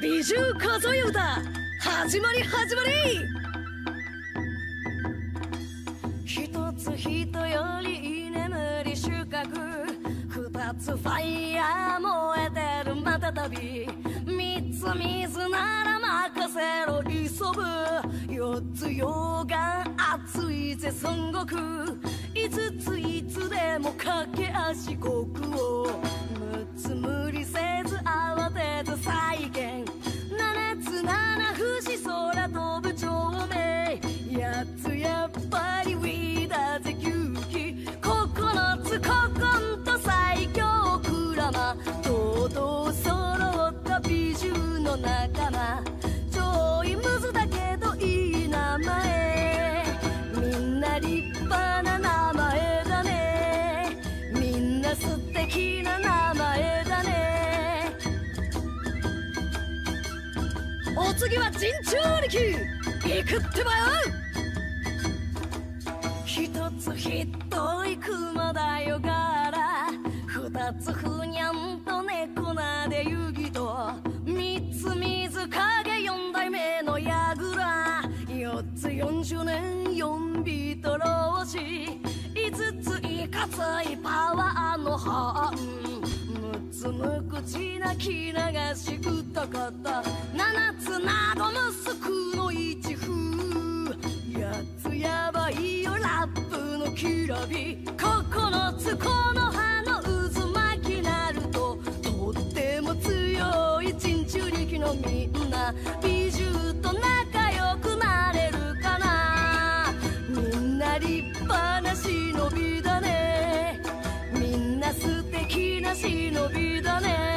美獣数え歌始まり始まり。一つ人より居眠り収穫。二つファイヤー燃えてるまたたび。三つ水なら任せろ。急ぐ。四つ溶岩熱いぜ孫悟空五ついつでも駆け足国王仲間。ちょいムズだけどいい名前。みんな立派な名前だね。みんな素敵な名前だね。お次は陣中力。行くってばよ。一つひどい熊だよ柄二つふにゃんと猫なで遊戯40年4ビートロー5ついかついパワーの半6つ無口なき流し歌た7つなどむすくの一風。8つやばいよラップのきらび9つこの葉の渦巻きなるととっても強い珍珠力のみんな。な立派な忍びだね。みんな素敵な忍びだね。